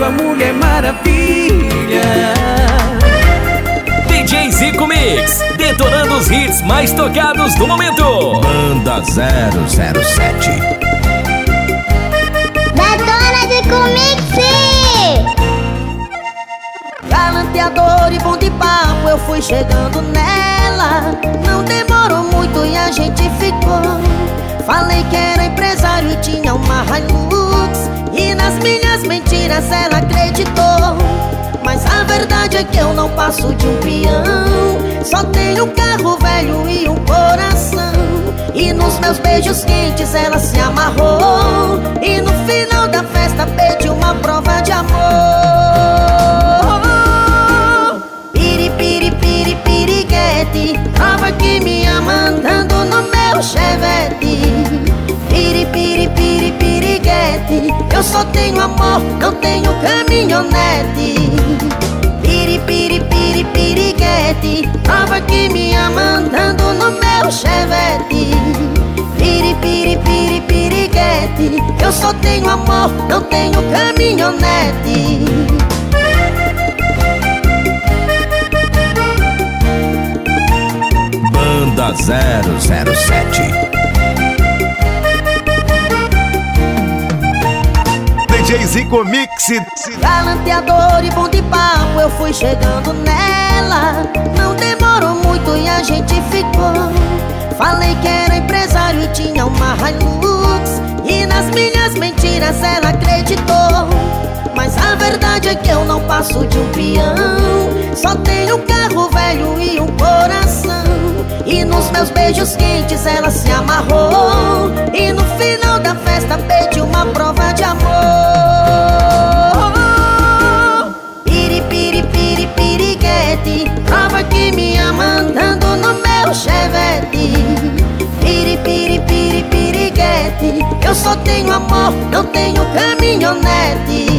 com a Mulher Maravilha. DJ Zico Mix, detonando os hits mais tocados do momento. Banda 007. Detona de Comix! Galanteador e bom de papo, eu fui chegando nela. E tinha uma Hilux. E nas minhas mentiras ela acreditou. Mas a verdade é que eu não passo de um peão. Só tenho um carro velho e um coração. E nos meus beijos quentes ela se amarrou. E no final da festa pediu uma prova de amor. Só tenho amor, não tenho caminhonete. Piri, piri, piri, piriguete Prova que me ama andando no meu chevette. Piri, piri, piri, piriguete Eu só tenho amor, não tenho caminhonete. Banda 007. Mix. Galanteador e bom de papo, eu fui chegando nela. Não demorou muito e a gente ficou. Falei que era empresário e tinha uma Hilux. E nas minhas mentiras ela acreditou. Mas a verdade é que eu não passo de um peão. Só tenho um carro velho e um coração. E nos meus beijos quentes ela se amarrou. Eu só tenho amor, não tenho caminhonete